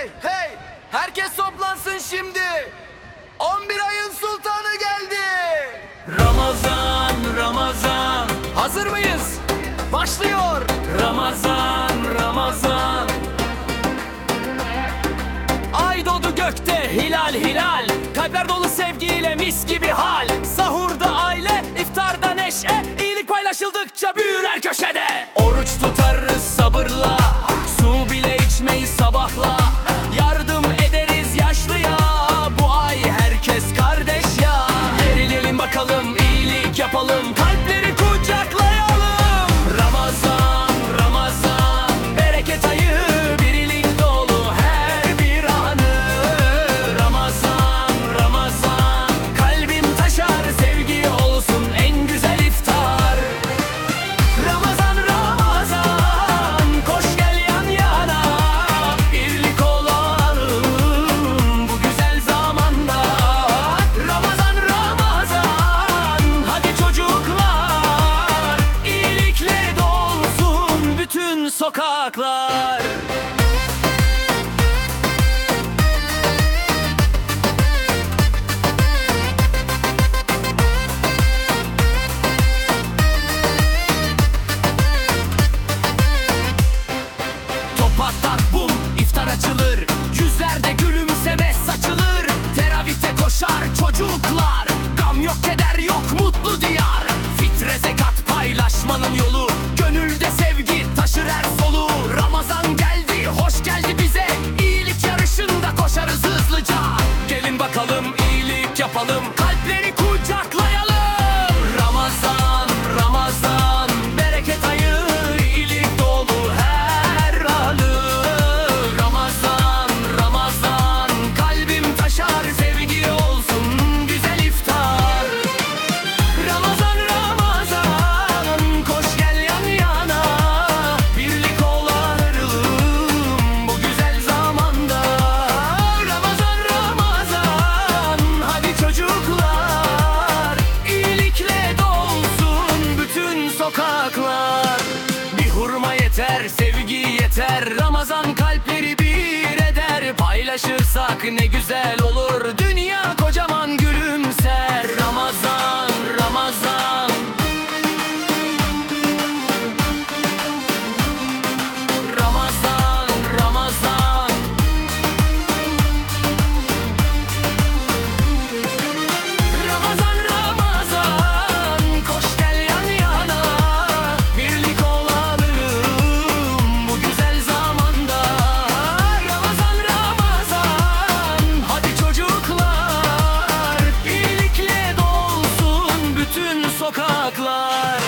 hey hey! Herkes toplansın şimdi! 11 ayın sultanı geldi! Ramazan, Ramazan! Hazır mıyız? Başlıyor! Ramazan, Ramazan! Ay doğdu gökte hilal hilal Kalpler dolu sevgiyle mis gibi hal Sahurda aile, iftarda neşe iyilik paylaşıldıkça büyür her köşede uzaklar yapalım. Kalp paylaşırsak ne güzel olur. Dünya sokaklar.